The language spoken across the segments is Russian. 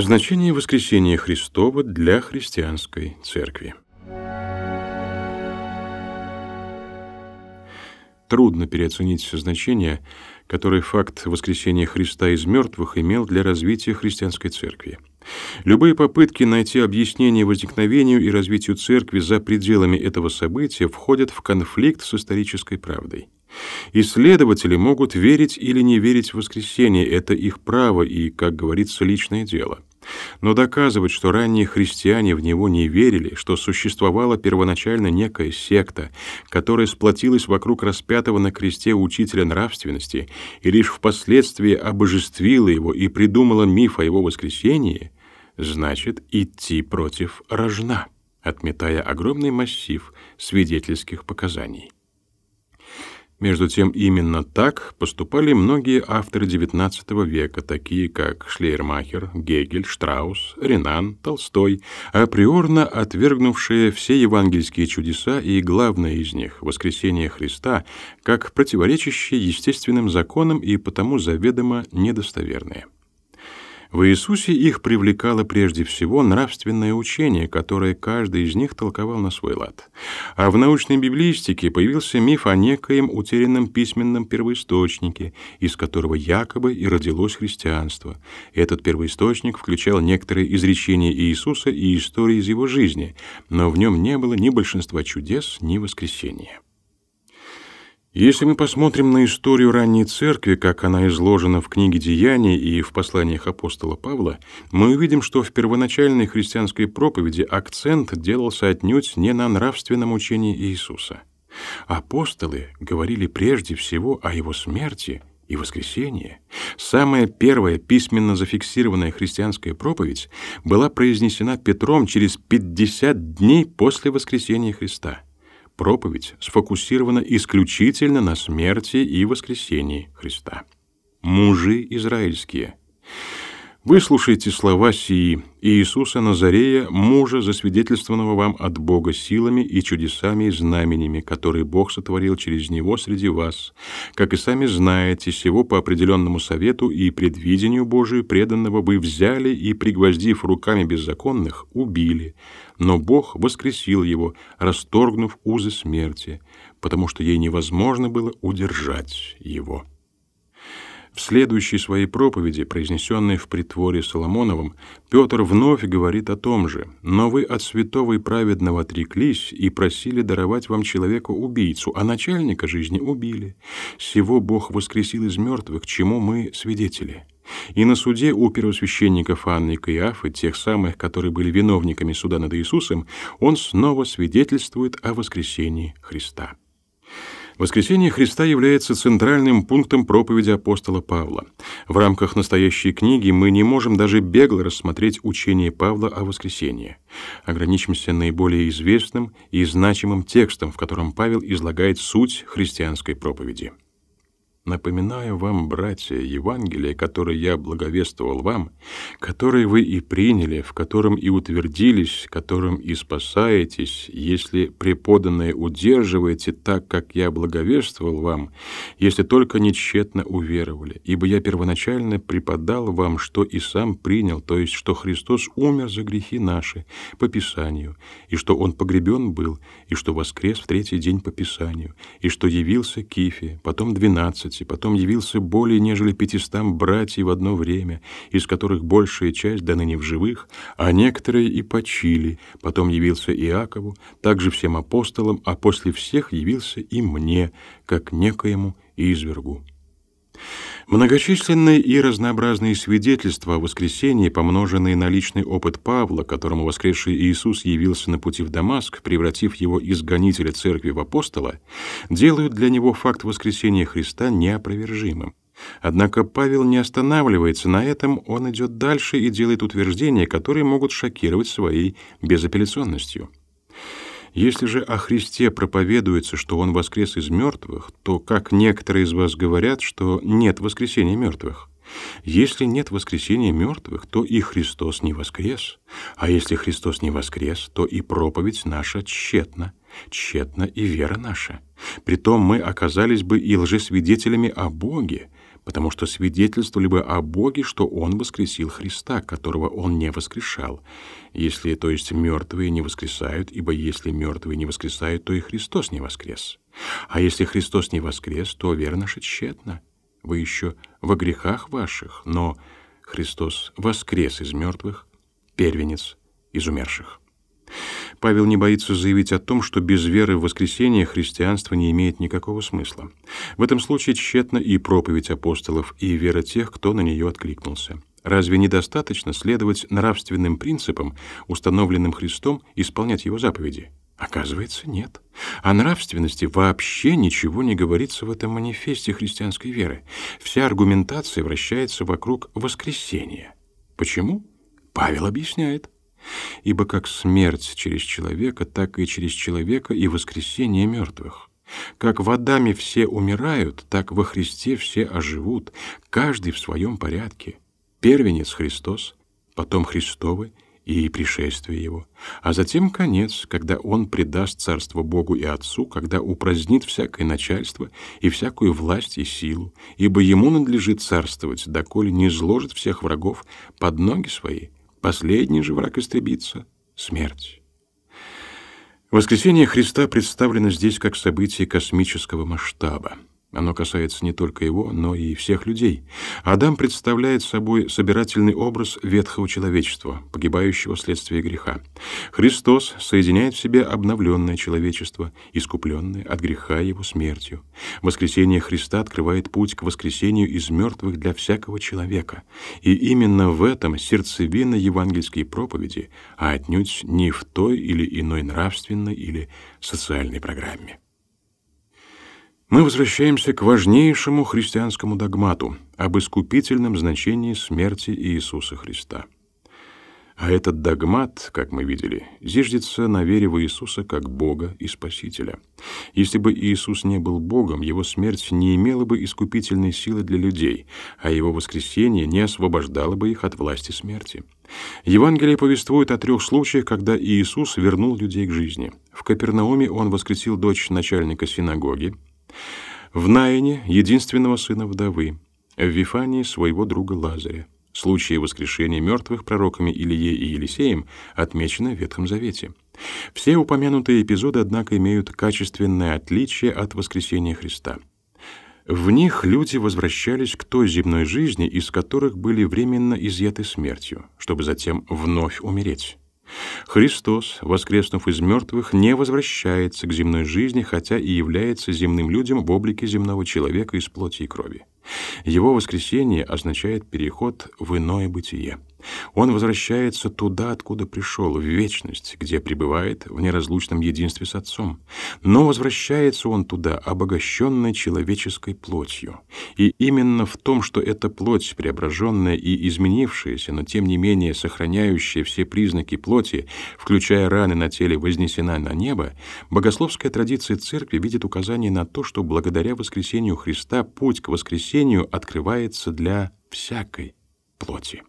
Значение воскресения Христова для христианской церкви. Трудно переоценить значение, которое факт воскресения Христа из мертвых имел для развития христианской церкви. Любые попытки найти объяснение возникновению и развитию церкви за пределами этого события входят в конфликт с исторической правдой. Исследователи могут верить или не верить в воскресение, это их право и, как говорится, личное дело. Но доказывать, что ранние христиане в него не верили, что существовала первоначально некая секта, которая сплотилась вокруг распятого на кресте учителя нравственности и лишь впоследствии обожествила его и придумала миф о его воскресении, значит идти против рожна, отметая огромный массив свидетельских показаний. Между тем, именно так поступали многие авторы XIX века, такие как Шлейермахер, Гегель, Штраус, Ренан, Толстой, априорно отвергнувшие все евангельские чудеса и главное из них — воскресение Христа, как противоречащие естественным законам и потому заведомо недостоверные. В Иисусе их привлекало прежде всего нравственное учение, которое каждый из них толковал на свой лад. А в научной библистике появился миф о некоем утерянном письменном первоисточнике, из которого якобы и родилось христианство. Этот первоисточник включал некоторые изречения Иисуса и истории из его жизни, но в нем не было ни большинства чудес, ни воскресения. Если мы посмотрим на историю ранней церкви, как она изложена в книге Деяний и в посланиях апостола Павла, мы увидим, что в первоначальной христианской проповеди акцент делался отнюдь не на нравственном учении Иисуса. Апостолы говорили прежде всего о его смерти и воскресении. Самая первая письменно зафиксированная христианская проповедь была произнесена Петром через 50 дней после воскресения Христа – проповедь сфокусирована исключительно на смерти и воскресении Христа. Мужи израильские, Выслушайте слова сии. Иисуса Назарея, мужа, засвидетельствованного вам от Бога силами и чудесами и знаменями, которые Бог сотворил через него среди вас, как и сами знаете, сего по определенному совету и предвидению Божию преданного вы взяли и, пригвоздив руками беззаконных, убили, но Бог воскресил его, расторгнув узы смерти, потому что ей невозможно было удержать его». В следующей своей проповеди, произнесенной в притворе Соломоновым, Петр вновь говорит о том же. «Но вы от святого и праведного отреклись и просили даровать вам человека-убийцу, а начальника жизни убили. Сего Бог воскресил из мертвых, чему мы свидетели». И на суде у первосвященников Анны и Каиафы, тех самых, которые были виновниками суда над Иисусом, он снова свидетельствует о воскресении Христа. Воскресение Христа является центральным пунктом проповеди апостола Павла. В рамках настоящей книги мы не можем даже бегло рассмотреть учение Павла о воскресении. Ограничимся наиболее известным и значимым текстом, в котором Павел излагает суть христианской проповеди. Напоминаю вам, братья, Евангелие, которое я благовествовал вам, которое вы и приняли, в котором и утвердились, которым и спасаетесь, если преподанное удерживаете так, как я благовествовал вам, если только нечетно уверовали. Ибо я первоначально преподал вам, что и сам принял, то есть, что Христос умер за грехи наши по Писанию, и что Он погребен был, и что воскрес в третий день по Писанию, и что явился Кифе, потом двенадцать, и потом явился более нежели пятистам братьев в одно время, из которых большая часть до ныне в живых, а некоторые и почили. Потом явился Иакову, также всем апостолам, а после всех явился и мне, как некоему извергу. Многочисленные и разнообразные свидетельства о воскресении, помноженные на личный опыт Павла, которому воскресший Иисус явился на пути в Дамаск, превратив его из гонителя церкви в апостола, делают для него факт воскресения Христа неопровержимым. Однако Павел не останавливается на этом, он идет дальше и делает утверждения, которые могут шокировать своей безапелляционностью. Если же о Христе проповедуется, что Он воскрес из мертвых, то как некоторые из вас говорят, что нет воскресения мертвых? Если нет воскресения мертвых, то и Христос не воскрес. А если Христос не воскрес, то и проповедь наша тщетна, тщетна и вера наша. Притом мы оказались бы и лжесвидетелями о Боге, потому что свидетельствовали бы о Боге, что Он воскресил Христа, которого Он не воскрешал. Если, то есть, мертвые не воскресают, ибо если мертвые не воскресают, то и Христос не воскрес. А если Христос не воскрес, то вера наша тщетна. Вы еще во грехах ваших, но Христос воскрес из мертвых, первенец из умерших. Павел не боится заявить о том, что без веры в воскресение христианство не имеет никакого смысла. В этом случае тщетна и проповедь апостолов, и вера тех, кто на нее откликнулся. Разве недостаточно следовать нравственным принципам, установленным Христом, исполнять его заповеди? Оказывается, нет. О нравственности вообще ничего не говорится в этом манифесте христианской веры. Вся аргументация вращается вокруг воскресения. Почему? Павел объясняет. Ибо как смерть через человека, так и через человека и воскресение мертвых. Как в Адаме все умирают, так во Христе все оживут, каждый в своем порядке. Первенец Христос, потом Христовы и пришествие Его, а затем конец, когда Он предаст царство Богу и Отцу, когда упразднит всякое начальство и всякую власть и силу, ибо Ему надлежит царствовать, доколе не изложит всех врагов под ноги свои, Последний же враг истребится — смерть. Воскресение Христа представлено здесь как событие космического масштаба. Оно касается не только его, но и всех людей. Адам представляет собой собирательный образ ветхого человечества, погибающего вследствие греха. Христос соединяет в себе обновленное человечество, искупленное от греха его смертью. Воскресение Христа открывает путь к воскресению из мертвых для всякого человека. И именно в этом сердцевина евангельской проповеди, а отнюдь не в той или иной нравственной или социальной программе. Мы возвращаемся к важнейшему христианскому догмату об искупительном значении смерти Иисуса Христа. А этот догмат, как мы видели, зиждется на вере в Иисуса как Бога и Спасителя. Если бы Иисус не был Богом, его смерть не имела бы искупительной силы для людей, а его воскресение не освобождало бы их от власти смерти. Евангелие повествует о трех случаях, когда Иисус вернул людей к жизни. В Капернауме он воскресил дочь начальника синагоги, в Наине — единственного сына вдовы, в Вифании — своего друга Лазаря. Случаи воскрешения мертвых пророками Илие и Елисеем отмечены в Ветхом Завете. Все упомянутые эпизоды, однако, имеют качественное отличие от воскресения Христа. В них люди возвращались к той земной жизни, из которых были временно изъяты смертью, чтобы затем вновь умереть. Христос, воскреснув из мертвых, не возвращается к земной жизни, хотя и является земным людям в облике земного человека из плоти и крови. Его воскресение означает переход в иное бытие. Он возвращается туда, откуда пришел, в вечность, где пребывает в неразлучном единстве с Отцом. Но возвращается он туда, обогащенной человеческой плотью. И именно в том, что эта плоть, преображенная и изменившаяся, но тем не менее сохраняющая все признаки плоти, включая раны на теле, вознесена на небо, богословская традиция Церкви видит указание на то, что благодаря воскресению Христа путь к воскресению открывается для всякой плоти.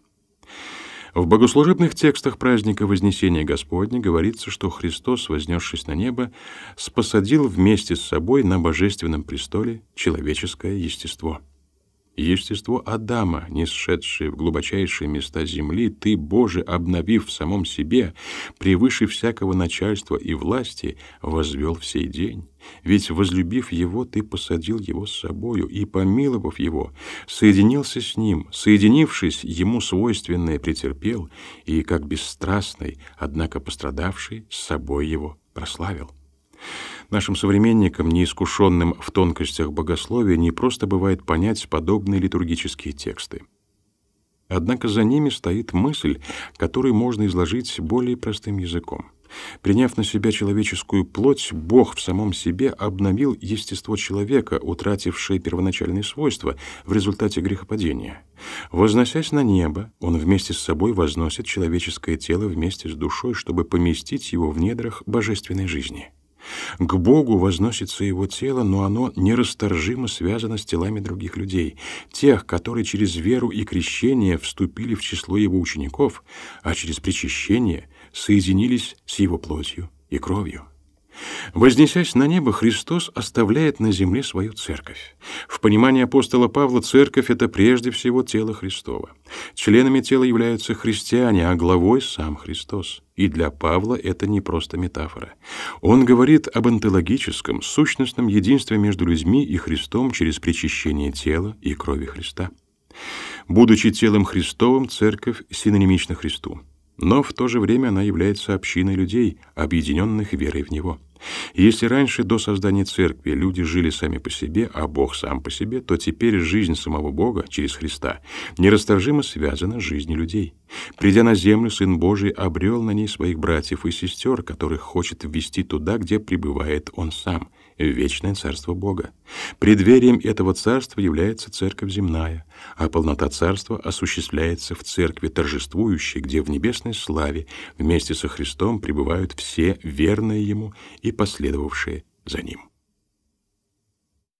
В богослужебных текстах праздника Вознесения Господня говорится, что Христос, вознесшись на небо, спосадил вместе с собой на божественном престоле человеческое естество. Естество Адама, не сшедшее в глубочайшие места земли, ты, Боже, обновив в самом себе, превыше всякого начальства и власти, возвел в сей день. Ведь, возлюбив его, ты посадил его с собою, и, помиловав его, соединился с ним, соединившись, ему свойственное претерпел, и, как бесстрастный, однако пострадавший, с собой его прославил. Нашим современникам, неискушенным в тонкостях богословия, не просто бывает понять подобные литургические тексты. Однако за ними стоит мысль, которую можно изложить более простым языком. Приняв на себя человеческую плоть, Бог в самом себе обновил естество человека, утратившее первоначальные свойства в результате грехопадения. Возносясь на небо, он вместе с собой возносит человеческое тело вместе с душой, чтобы поместить его в недрах божественной жизни. К Богу возносится его тело, но оно нерасторжимо связано с телами других людей, тех, которые через веру и крещение вступили в число его учеников, а через причащение соединились с его плотью и кровью. Вознесясь на небо, Христос оставляет на земле свою церковь. В понимании апостола Павла церковь — это прежде всего тело Христово. Членами тела являются христиане, а главой — сам Христос. И для Павла это не просто метафора. Он говорит об онтологическом, сущностном единстве между людьми и Христом через причащение тела и крови Христа. Будучи телом Христовым, церковь синонимична Христу. Но в то же время она является общиной людей, объединенных верой в Него. Если раньше, до создания церкви, люди жили сами по себе, а Бог сам по себе, то теперь жизнь самого Бога через Христа нерасторжимо связана с жизнью людей. Придя на землю, Сын Божий обрел на ней своих братьев и сестер, которых хочет ввести туда, где пребывает Он сам — вечное царство Бога. Преддверием этого царства является церковь земная, а полнота царства осуществляется в церкви торжествующей, где в небесной славе вместе со Христом пребывают все верные Ему и последовавшие за Ним.